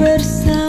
conversar.